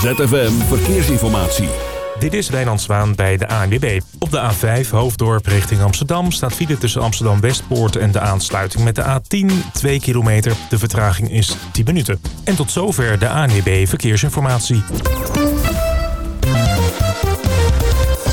ZFM Verkeersinformatie. Dit is Wijnand Zwaan bij de ANWB. Op de A5 Hoofddorp richting Amsterdam staat file tussen Amsterdam Westpoort en de aansluiting met de A10 2 kilometer. De vertraging is 10 minuten. En tot zover de ANWB Verkeersinformatie.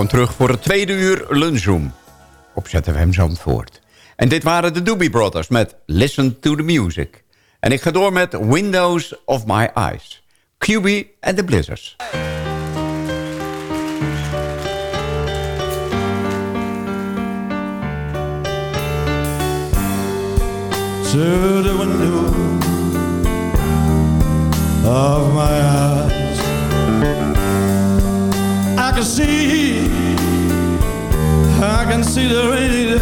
Welkom terug voor het tweede uur lunchroom op ZFM Zandvoort. En dit waren de Doobie Brothers met Listen to the Music. En ik ga door met Windows of My Eyes. QB and the Blizzards. the of my eyes. Can see, I can see the rainy day.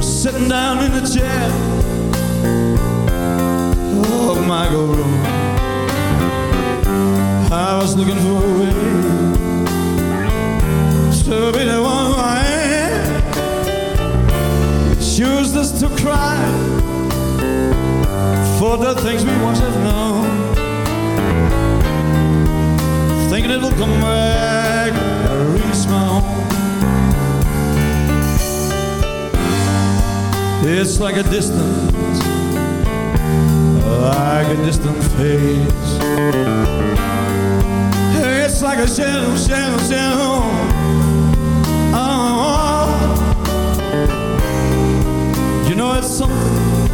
Sitting down in the chair of my room. I was looking for a way to be the one I am. Choose this to cry for the things we once have known. Thinking it'll come back and reach my home. It's like a distance, like a distant face. It's like a shadow, shadow, shadow. Oh, oh. you know it's something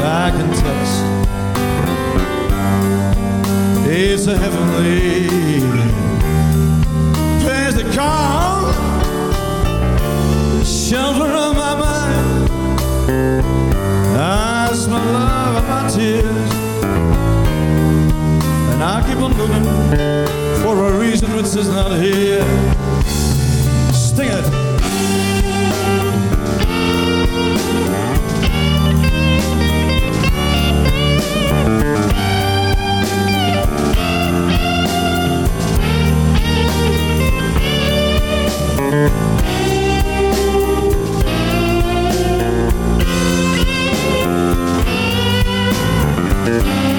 I can touch. It's a heavenly place to call shelter of my mind. I smell love of my tears. And I keep on looking for a reason which is not here. Sting it. To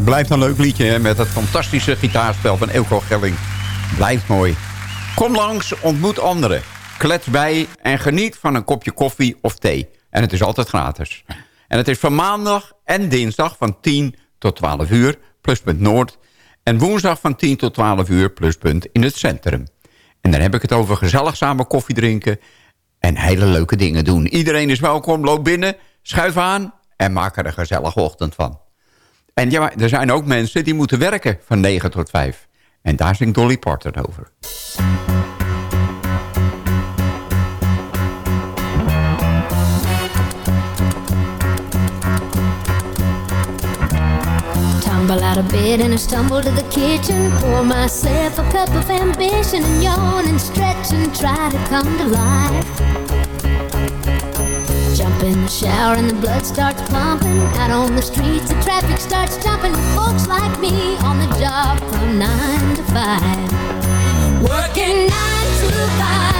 het blijft een leuk liedje hè, met het fantastische gitaarspel van Elko Gelling. Blijft mooi. Kom langs, ontmoet anderen. Klets bij en geniet van een kopje koffie of thee. En het is altijd gratis. En het is van maandag en dinsdag van 10 tot 12 uur, pluspunt Noord. En woensdag van 10 tot 12 uur, pluspunt in het centrum. En dan heb ik het over gezellig samen koffie drinken... en hele leuke dingen doen. Iedereen is welkom, loop binnen, schuif aan... en maak er een gezellige ochtend van. En ja, er zijn ook mensen die moeten werken van 9 tot 5. En daar zingt Dolly Parton over. Tumble out of bed and I stumble to the kitchen. Pour myself a cup of ambition and yawn and stretch and try to come to life. Jump in the shower and the blood starts pumping. Out on the streets, the traffic starts jumping. Folks like me on the job from nine to five. Working nine to five.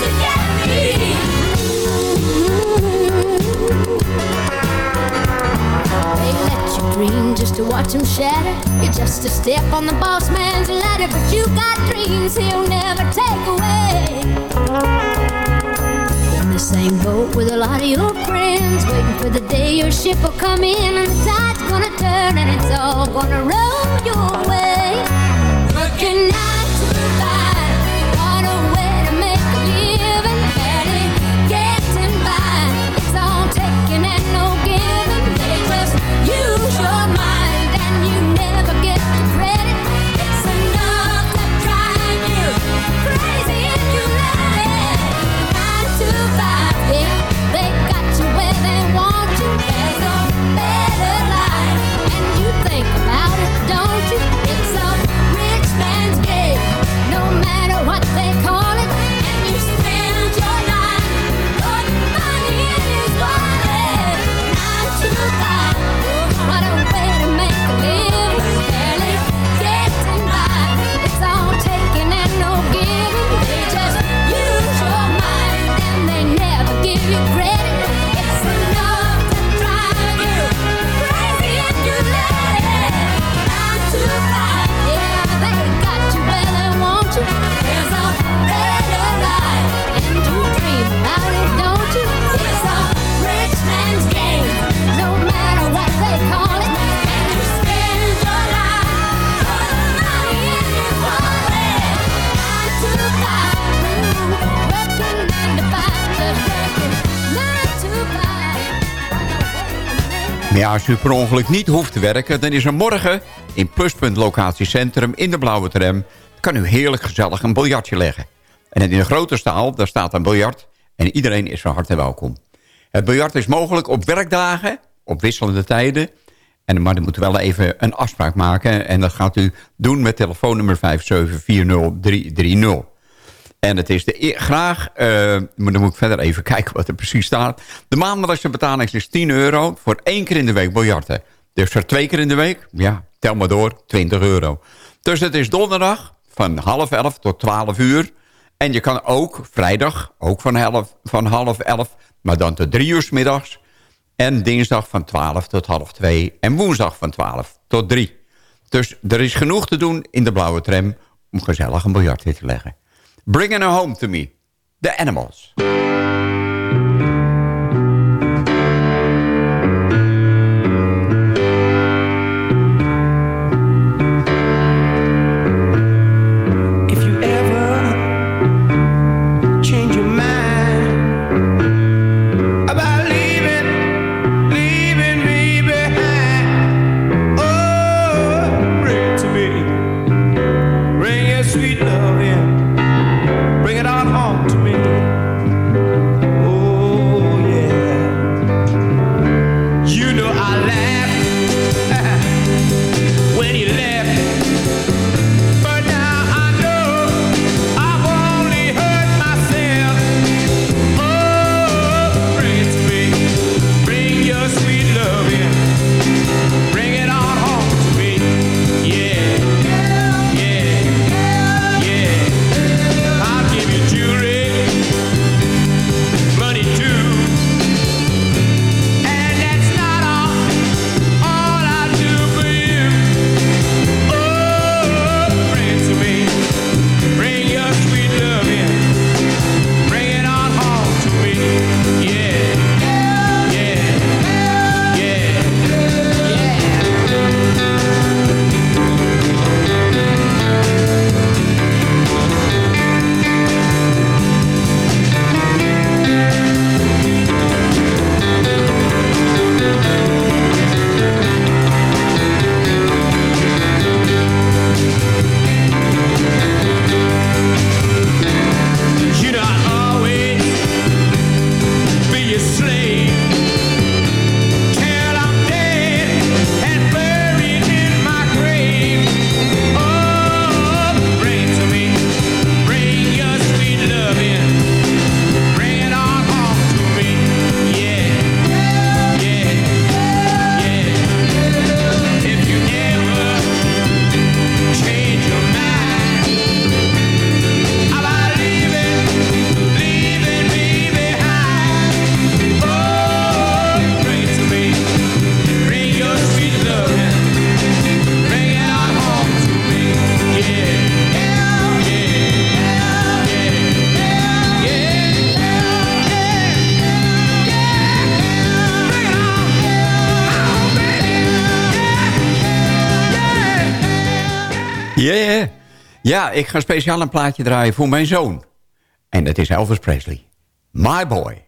To get me They let you dream just to watch him shatter. You're just a step on the boss man's ladder, but you got dreams he'll never take away. Same boat with a lot of your friends, waiting for the day your ship will come in and the tide's gonna turn and it's all gonna roll your way. Working nine ja, als u per ongeluk niet hoeft te werken... dan is er morgen in Pluspunt Locatiecentrum in de Blauwe Tram... kan u heerlijk gezellig een biljartje leggen. En in de grote staal, daar staat een biljart... en iedereen is van harte welkom. Het biljart is mogelijk op werkdagen, op wisselende tijden... En, maar dan moet wel even een afspraak maken. En dat gaat u doen met telefoonnummer 5740330. En het is de, graag, eh, maar dan moet ik verder even kijken wat er precies staat. De maandelijkse betaling is 10 euro voor één keer in de week biljarten. Dus voor twee keer in de week, ja, tel maar door, 20 euro. Dus het is donderdag van half elf tot 12 uur. En je kan ook vrijdag, ook van, half, van half elf, maar dan tot drie uur middags. En dinsdag van 12 tot half 2 en woensdag van 12 tot 3. Dus er is genoeg te doen in de blauwe tram om gezellig een biljart in te leggen. Bringing her home to me. The Animals. Ja, ja. Ja, ik ga speciaal een plaatje draaien voor mijn zoon. En dat is Elvis Presley. My Boy.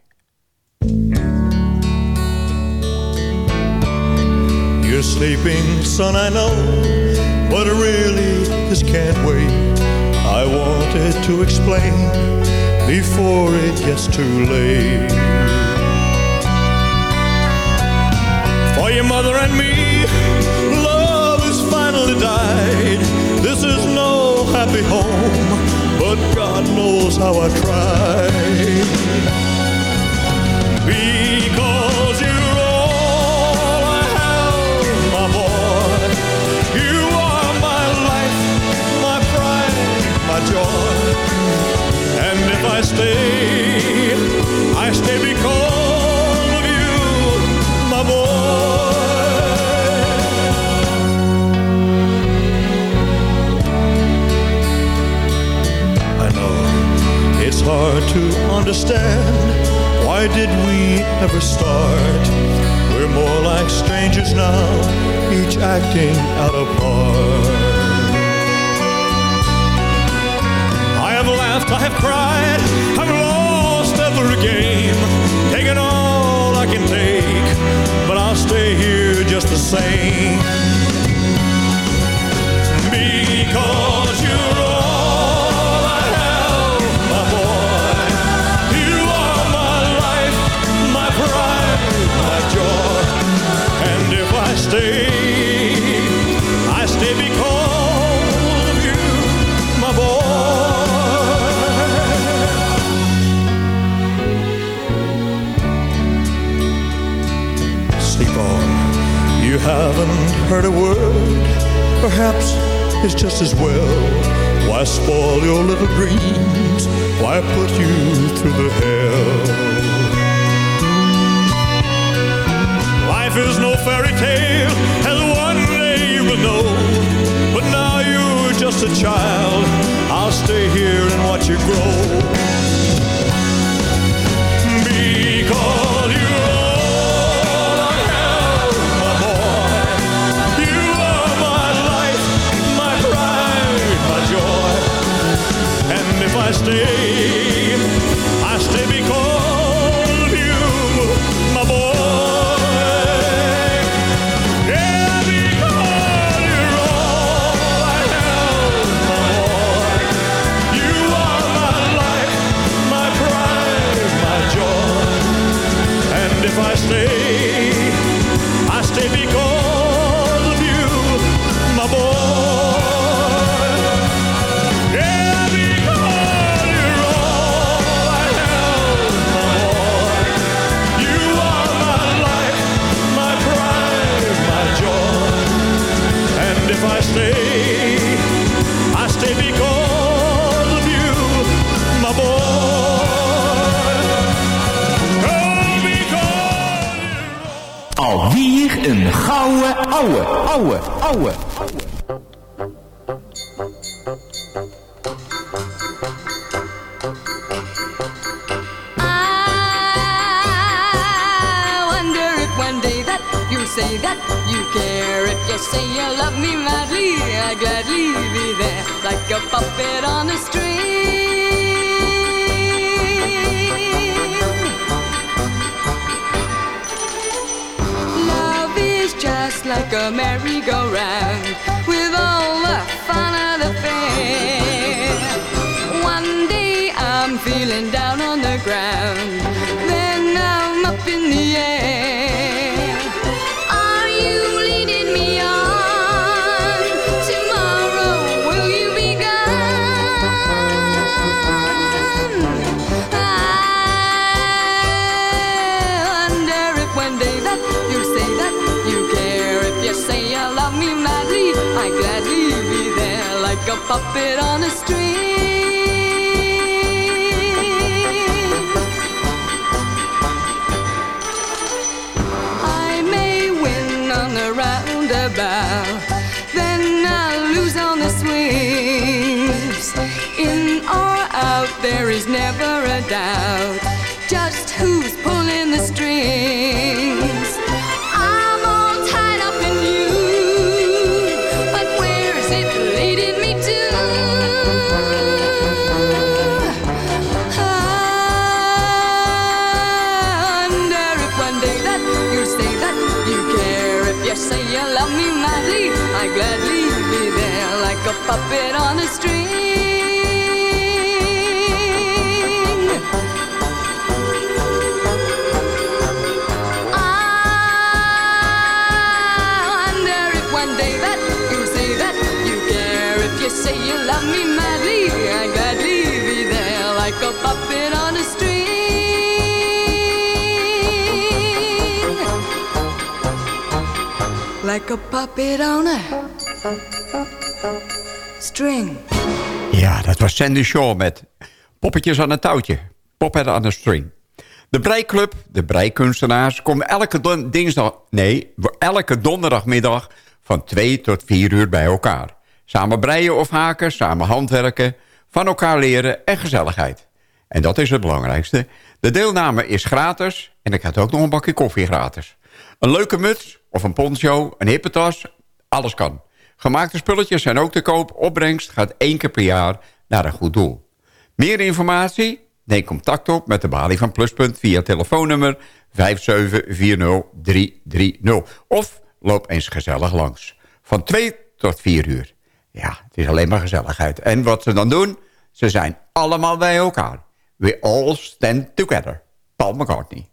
You're sleeping, son, I know, but really this can't wait. I wanted to explain before it gets too late. For your mother and me, happy home, but God knows how I try. Because hard to understand. Why did we ever start? We're more like strangers now, each acting out a part. I have laughed, I have cried, I've lost every game, taken all I can take, but I'll stay here just the same. Haven't heard a word. Perhaps it's just as well. Why spoil your little dreams? Why put you through the hell? Life is no fairy tale, as one day you will know. But now you're just a child. I'll stay here and watch you grow. Een gouden ouwe, ouwe, ouwe. I wonder if one day that you say that you care. If you say you love me madly, I'd gladly be there like a puppet on a string. Like a merry-go-round with all the fun of the fair. One day I'm feeling down puppet on a string. I may win on the roundabout, then I'll lose on the swings. In or out, there is never a doubt like a puppet on a string. Ja, dat was Sandy Shaw met poppetjes aan een touwtje. Poppet aan een string. De Breiklub, de breikunstenaars, komen elke dinsdag... Nee, elke donderdagmiddag van 2 tot 4 uur bij elkaar. Samen breien of haken, samen handwerken, van elkaar leren en gezelligheid. En dat is het belangrijkste. De deelname is gratis en ik had ook nog een bakje koffie gratis. Een leuke muts of een poncho, een hippe tas, alles kan. Gemaakte spulletjes zijn ook te koop. Opbrengst gaat één keer per jaar naar een goed doel. Meer informatie? Neem contact op met de balie van Pluspunt via telefoonnummer 5740330. Of loop eens gezellig langs. Van 2 tot 4 uur. Ja, het is alleen maar gezelligheid. En wat ze dan doen? Ze zijn allemaal bij elkaar. We all stand together. Paul McCartney.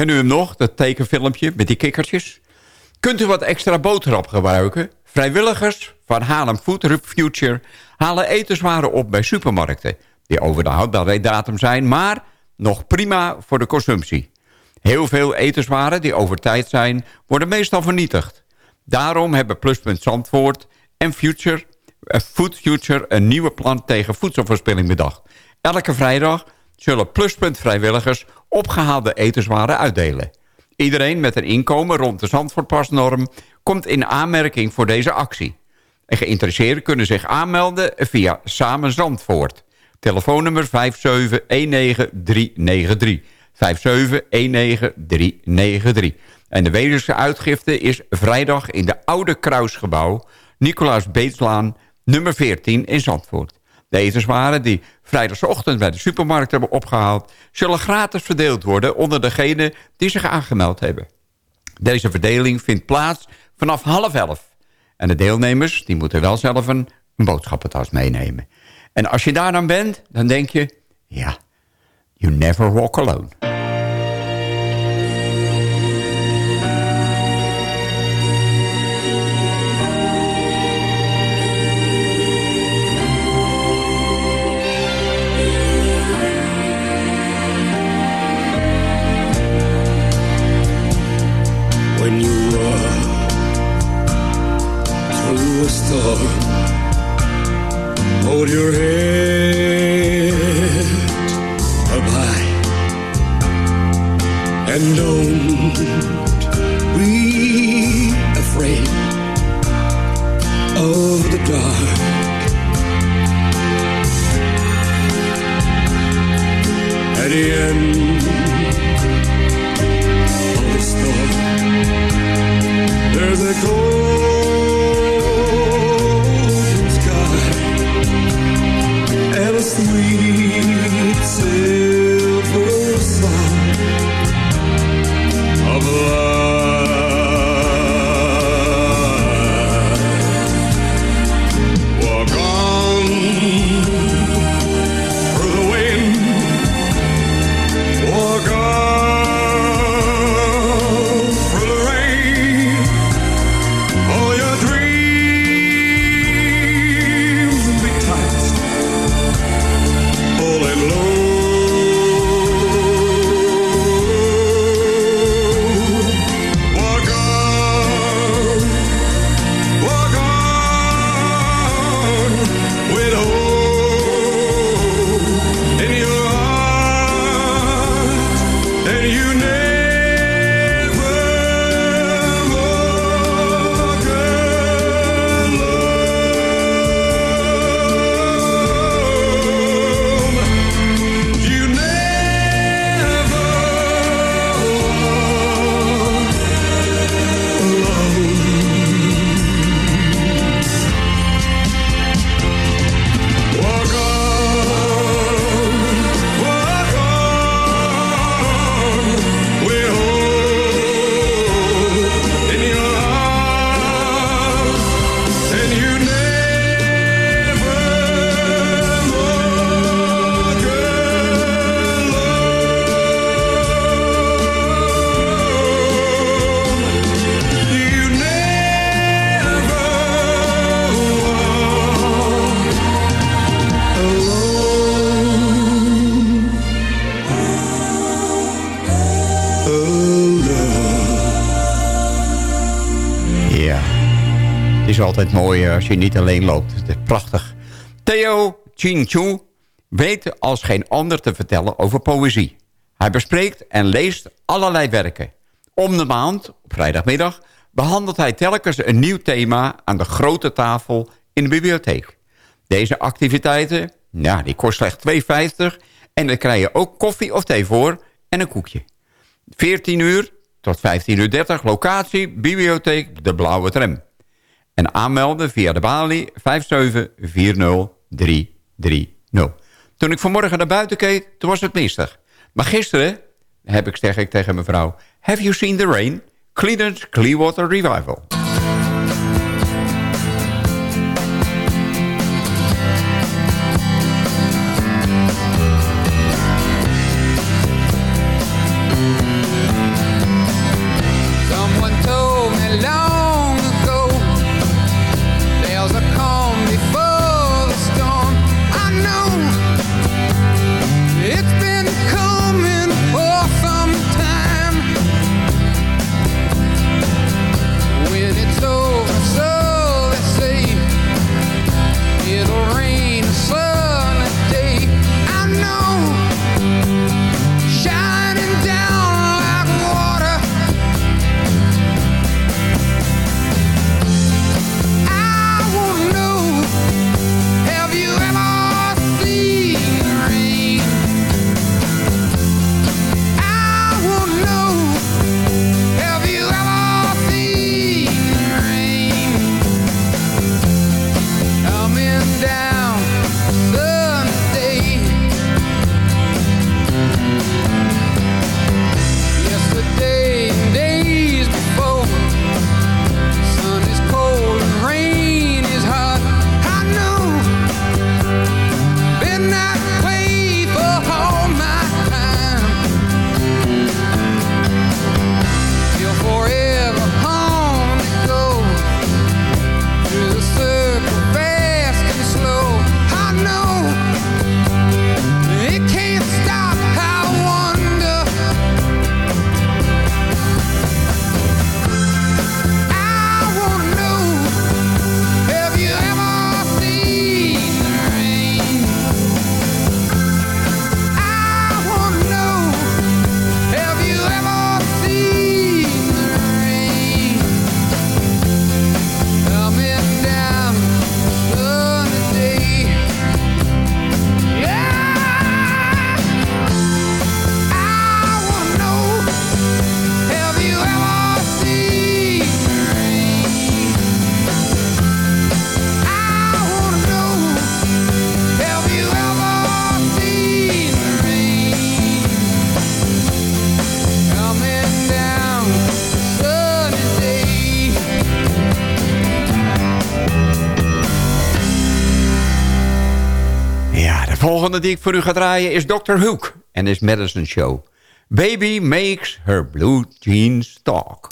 Kennen u hem nog, dat tekenfilmpje met die kikkertjes? Kunt u wat extra boterhap gebruiken? Vrijwilligers van Haarlem Food Future halen etenswaren op bij supermarkten... die over de houdbaarheidsdatum zijn, maar nog prima voor de consumptie. Heel veel etenswaren die over tijd zijn, worden meestal vernietigd. Daarom hebben Pluspunt Zandvoort en Future, eh, Food Future een nieuwe plan tegen voedselverspilling bedacht. Elke vrijdag zullen Pluspunt vrijwilligers opgehaalde etenswaren uitdelen. Iedereen met een inkomen rond de Zandvoortpasnorm komt in aanmerking voor deze actie. En geïnteresseerden kunnen zich aanmelden via Samen Zandvoort. Telefoonnummer 5719393. 5719393. En de wederse uitgifte is vrijdag in de Oude Kruisgebouw... Nicolaas Beetslaan, nummer 14 in Zandvoort. De etenswaren die vrijdagochtend bij de supermarkt hebben opgehaald... zullen gratis verdeeld worden onder degenen die zich aangemeld hebben. Deze verdeling vindt plaats vanaf half elf. En de deelnemers die moeten wel zelf een, een boodschappentas meenemen. En als je daar dan bent, dan denk je... ja, you never walk alone. When you run through a storm. Hold your head up high and don't be afraid of the dark. At the end a golden sky and a sweet altijd mooi eh, als je niet alleen loopt. Het is prachtig. Theo Chin weet als geen ander te vertellen over poëzie. Hij bespreekt en leest allerlei werken. Om de maand, op vrijdagmiddag, behandelt hij telkens een nieuw thema aan de grote tafel in de bibliotheek. Deze activiteiten, ja, die kost slechts 2,50 en daar krijg je ook koffie of thee voor en een koekje. 14 uur tot 15.30 uur 30, locatie, bibliotheek De Blauwe Tram. En aanmelden via de balie 5740330. Toen ik vanmorgen naar buiten keek, toen was het mistig. Maar gisteren heb ik, zeg ik tegen mevrouw... Have you seen the rain? Clearance Clearwater Revival. die ik voor u ga draaien is Dr. Hook en is Madison Show. Baby makes her blue jeans talk.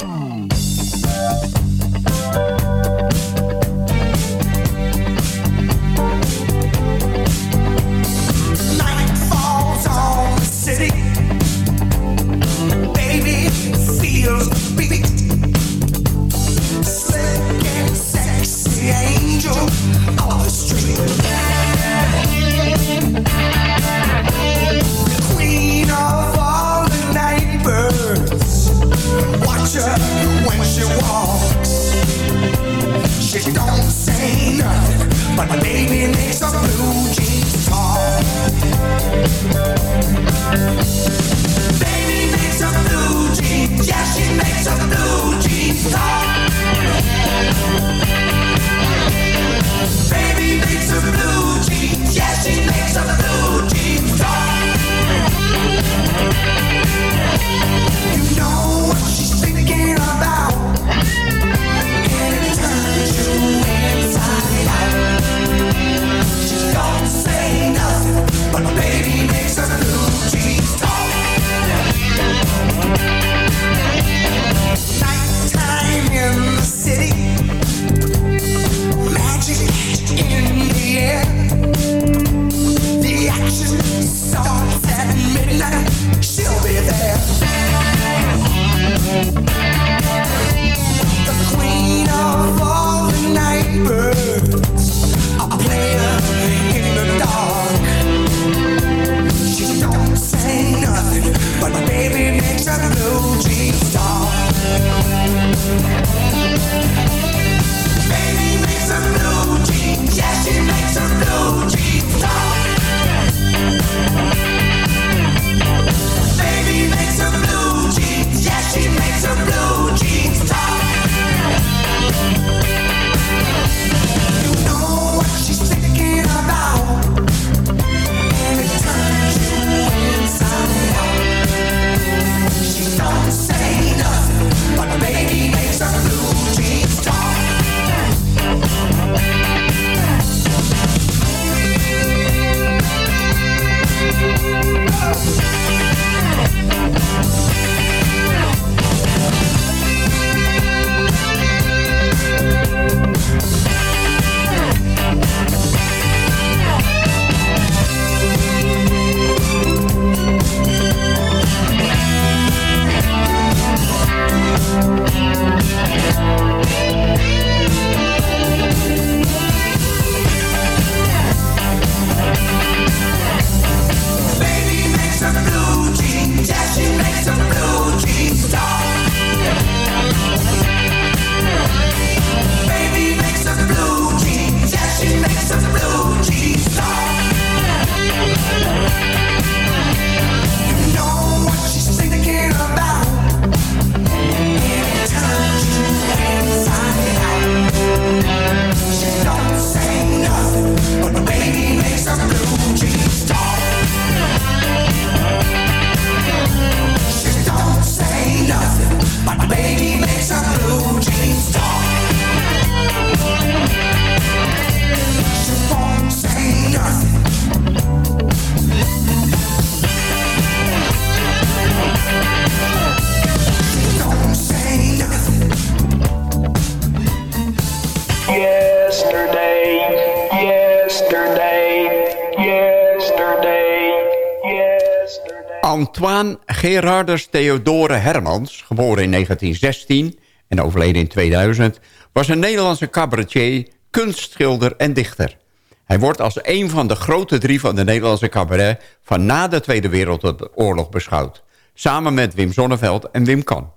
Gerardus Theodore Hermans, geboren in 1916 en overleden in 2000... was een Nederlandse cabaretier, kunstschilder en dichter. Hij wordt als een van de grote drie van de Nederlandse cabaret... van na de Tweede Wereldoorlog beschouwd. Samen met Wim Zonneveld en Wim Kan.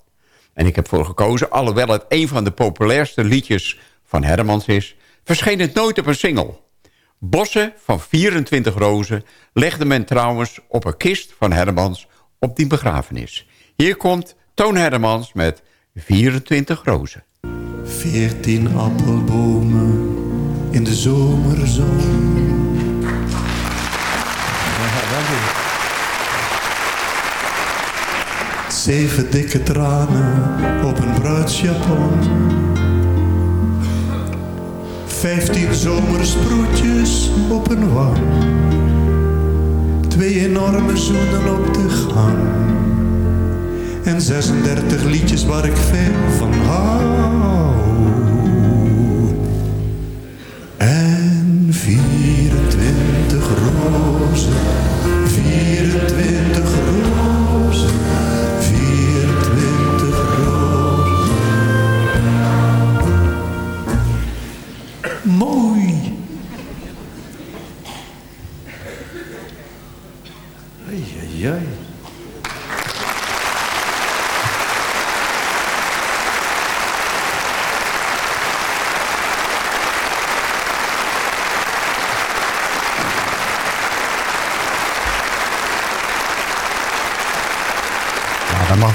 En ik heb voor gekozen, alhoewel het een van de populairste liedjes van Hermans is... verscheen het nooit op een single. Bossen van 24 rozen legde men trouwens op een kist van Hermans op die begrafenis. Hier komt Toon Hermans met 24 rozen. 14 appelbomen in de zomerzon. Zeven dikke tranen op een bruidsjapon. Vijftien zomersproetjes op een wang Twee enorme zoenen op de gang. En 36 liedjes waar ik veel van hou. En 24 rozen,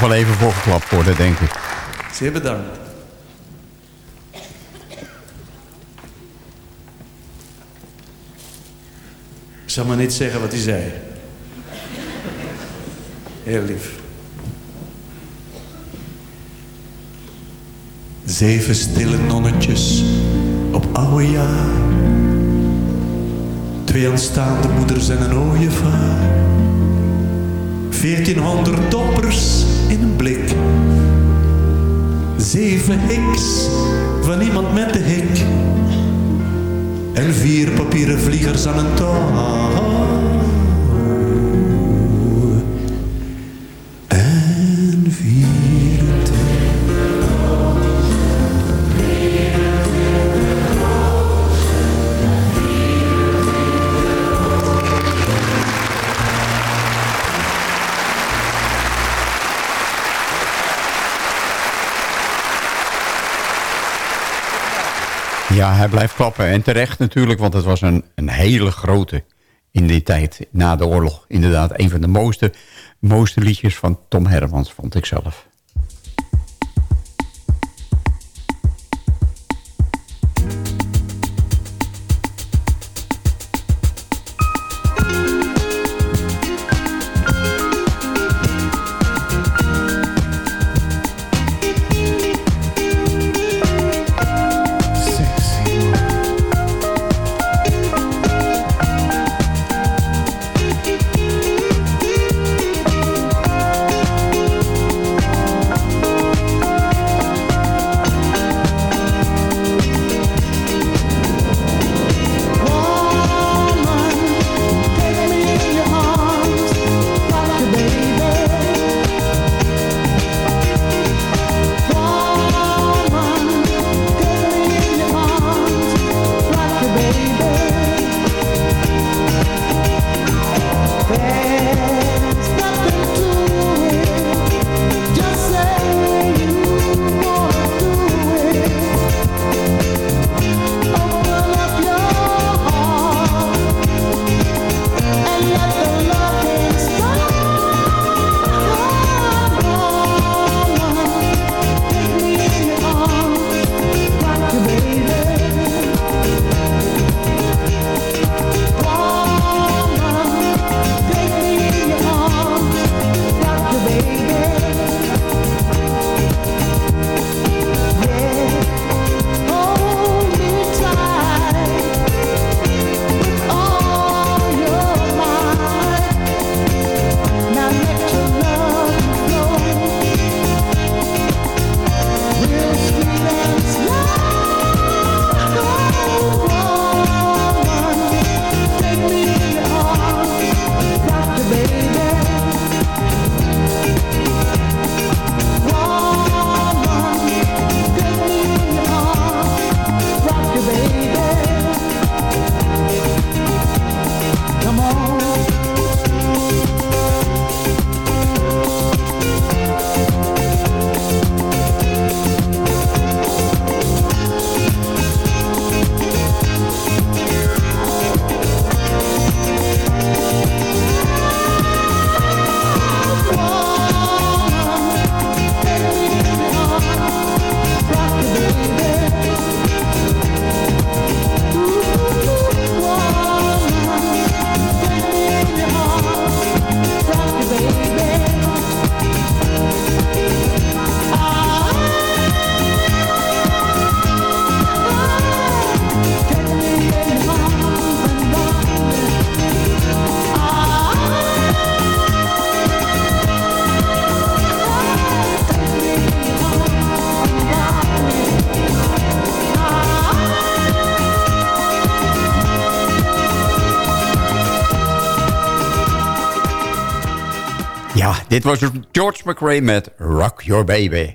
wel even voor geklapt worden, denk ik. Zeer bedankt. Ik zal maar niet zeggen wat hij zei. Heel lief. Zeven stille nonnetjes op oude jaar. Twee aanstaande moeders en een ooievaar. Veertienhonderd toppers in een blik. Zeven hiks van iemand met de hik. En vier papieren vliegers aan een touw. Ja, hij blijft klappen. En terecht natuurlijk, want het was een, een hele grote in die tijd na de oorlog. Inderdaad, een van de mooiste, mooiste liedjes van Tom Hermans, vond ik zelf. Dit was George McRae met Rock Your Baby.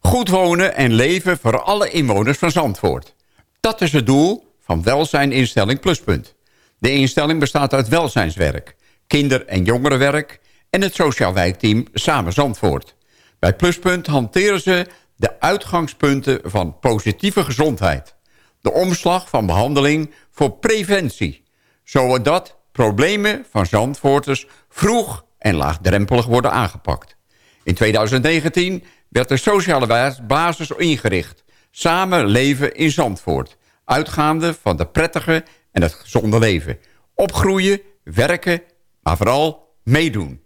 Goed wonen en leven voor alle inwoners van Zandvoort. Dat is het doel van Welzijninstelling Pluspunt. De instelling bestaat uit welzijnswerk, kinder- en jongerenwerk... en het sociaal wijkteam Samen Zandvoort. Bij Pluspunt hanteren ze de uitgangspunten van positieve gezondheid. De omslag van behandeling voor preventie. Zodat problemen van Zandvoorters vroeg en laagdrempelig worden aangepakt. In 2019 werd de sociale basis ingericht. Samen leven in Zandvoort. Uitgaande van de prettige en het gezonde leven. Opgroeien, werken, maar vooral meedoen.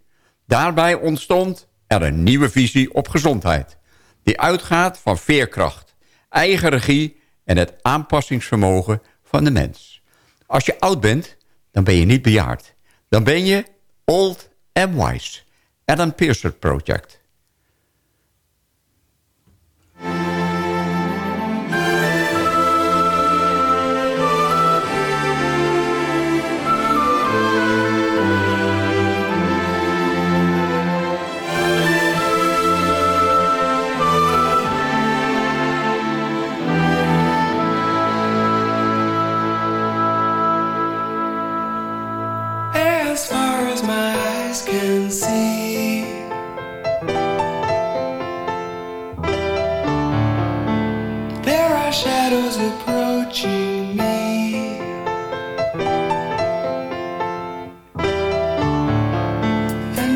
Daarbij ontstond er een nieuwe visie op gezondheid. Die uitgaat van veerkracht, eigen regie en het aanpassingsvermogen van de mens. Als je oud bent, dan ben je niet bejaard. Dan ben je old and wise. Adam Pearson Project.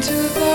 To those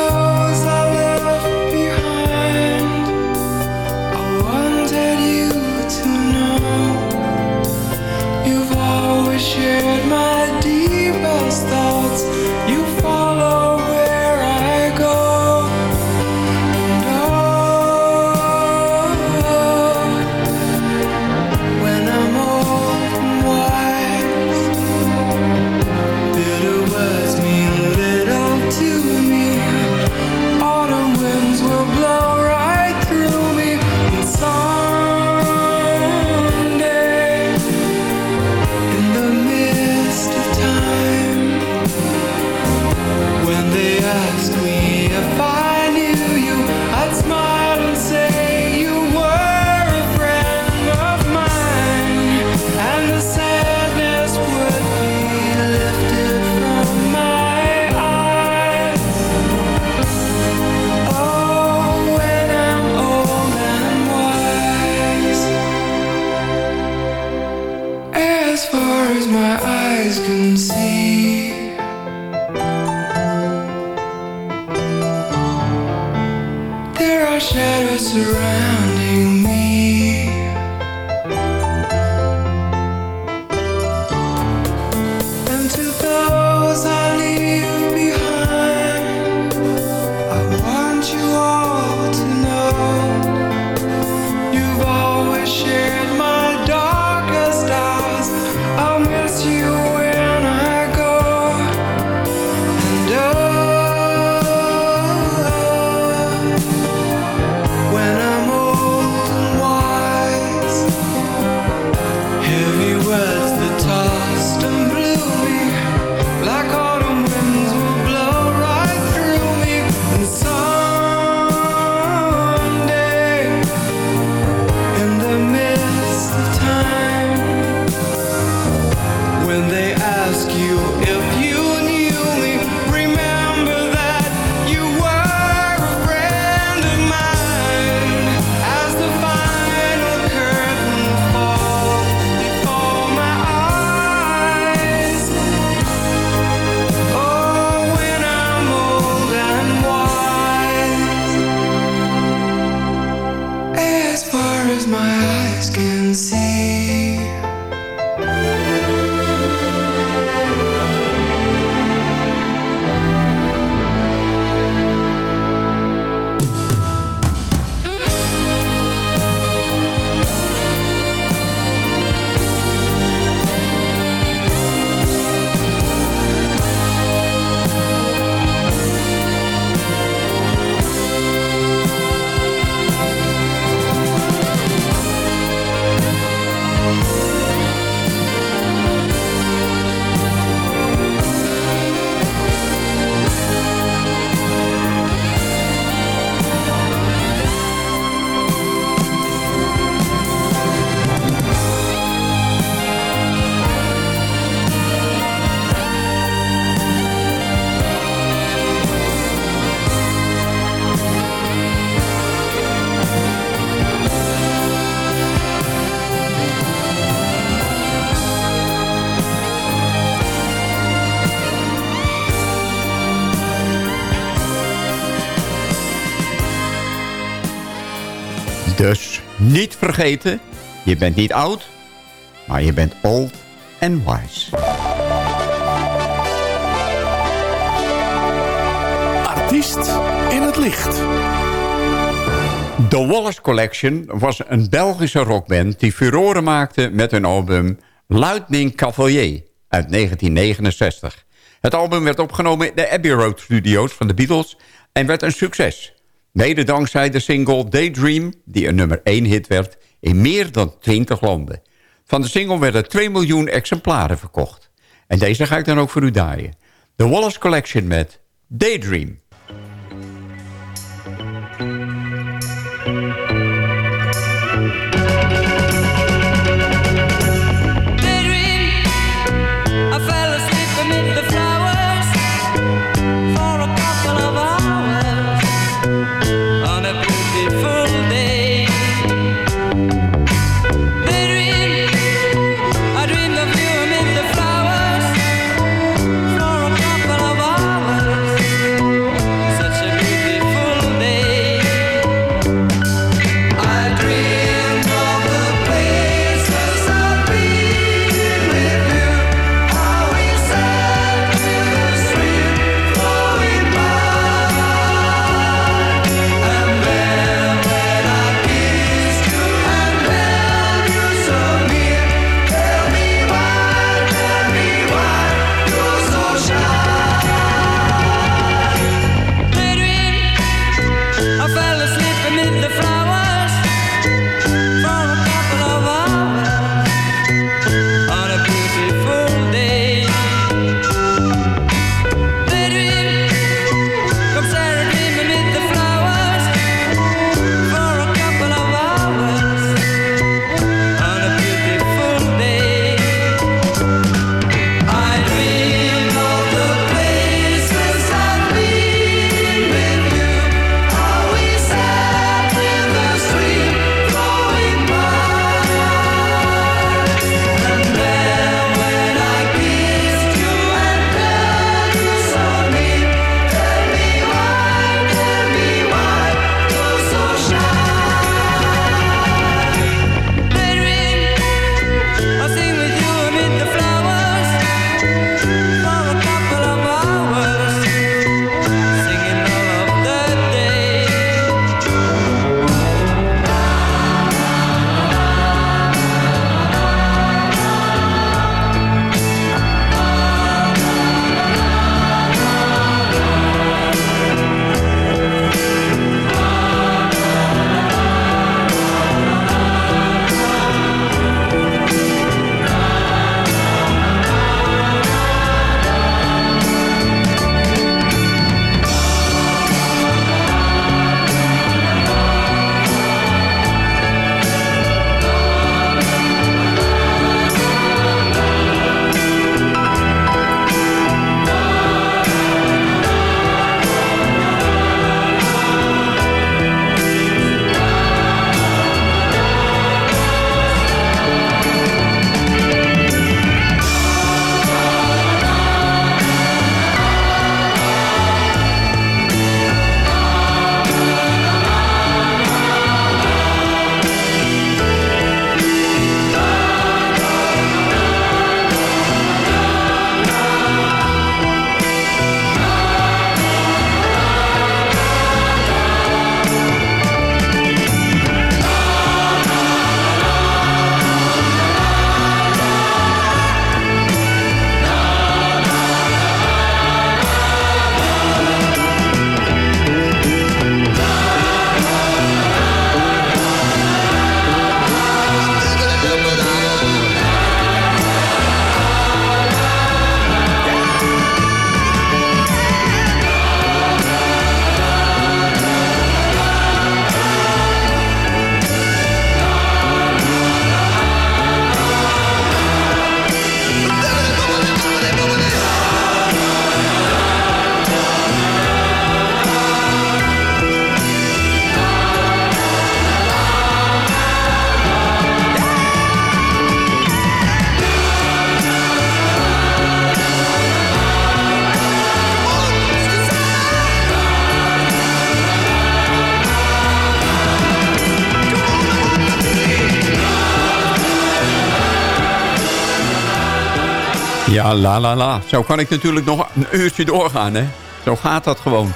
Dus niet vergeten, je bent niet oud, maar je bent old and wise. Artiest in het licht. The Wallace Collection was een Belgische rockband... die furoren maakte met hun album Lightning Cavalier uit 1969. Het album werd opgenomen in de Abbey Road Studios van de Beatles... en werd een succes. Mede dankzij de single Daydream, die een nummer 1 hit werd... in meer dan 20 landen. Van de single werden 2 miljoen exemplaren verkocht. En deze ga ik dan ook voor u draaien. The Wallace Collection met Daydream. Ja, la la la. Zo kan ik natuurlijk nog een uurtje doorgaan, hè. Zo gaat dat gewoon.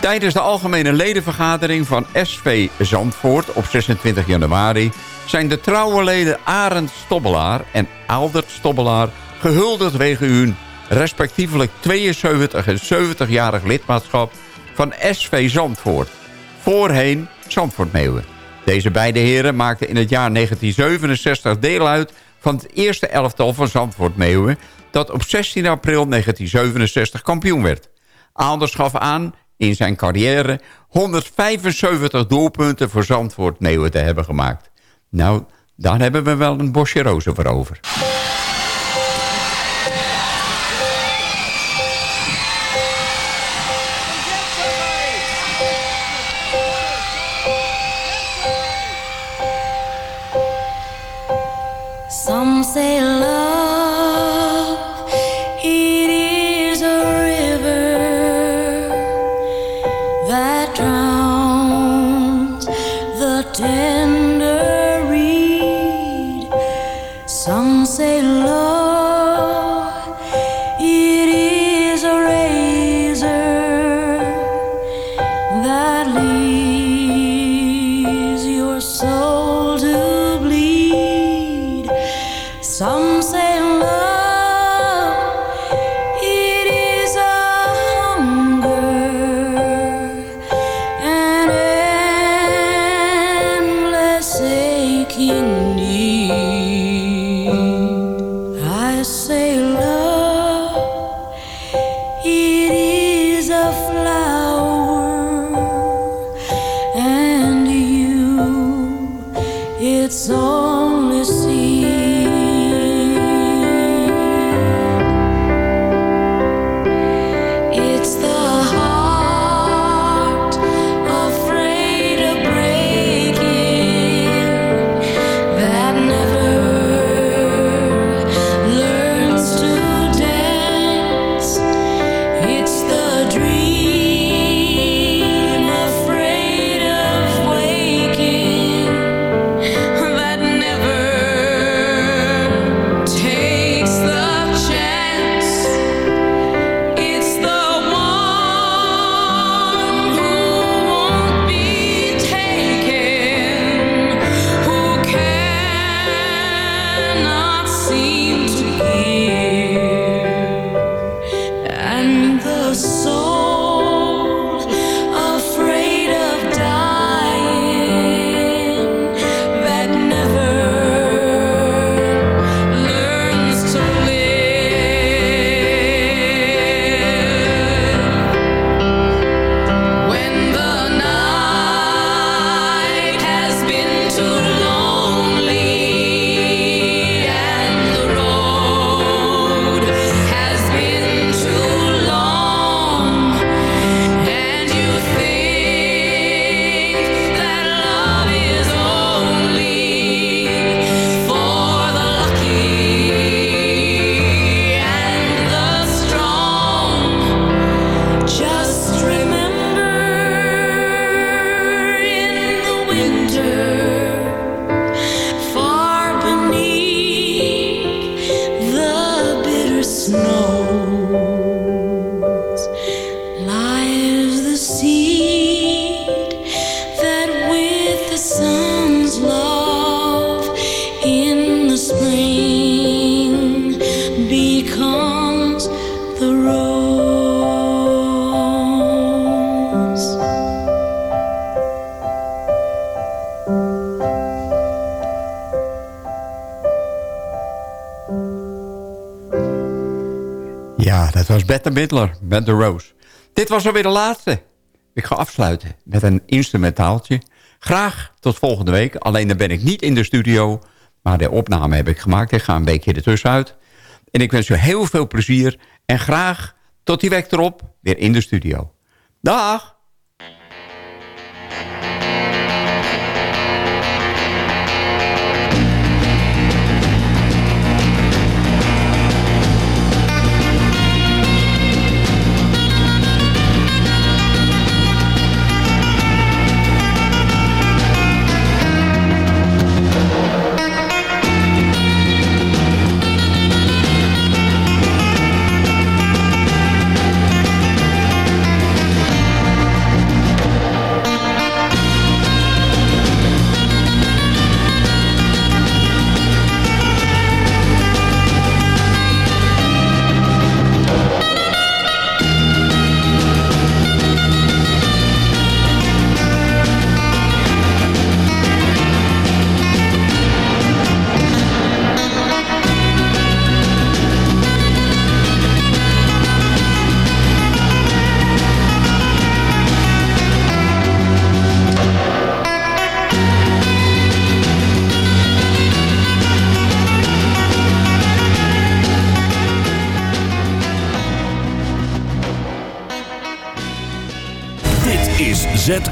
Tijdens de algemene ledenvergadering van SV Zandvoort op 26 januari... zijn de trouwe leden Arend Stobbelaar en Aldert Stobbelaar... gehuldigd wegen hun respectievelijk 72 en 70-jarig lidmaatschap van SV Zandvoort. Voorheen Zandvoort Meeuwen. Deze beide heren maakten in het jaar 1967 deel uit van het eerste elftal van Zandvoort Meeuwen... dat op 16 april 1967 kampioen werd. Aalders gaf aan in zijn carrière 175 doelpunten voor Zandvoort Meeuwen te hebben gemaakt. Nou, daar hebben we wel een bosje rozen voor over. Ja, dat was Bette Midler met The Rose. Dit was alweer de laatste. Ik ga afsluiten met een instrumentaaltje. Graag tot volgende week. Alleen dan ben ik niet in de studio. Maar de opname heb ik gemaakt. Ik ga een beetje ertussenuit. En ik wens u heel veel plezier. En graag tot die week erop weer in de studio. Dag!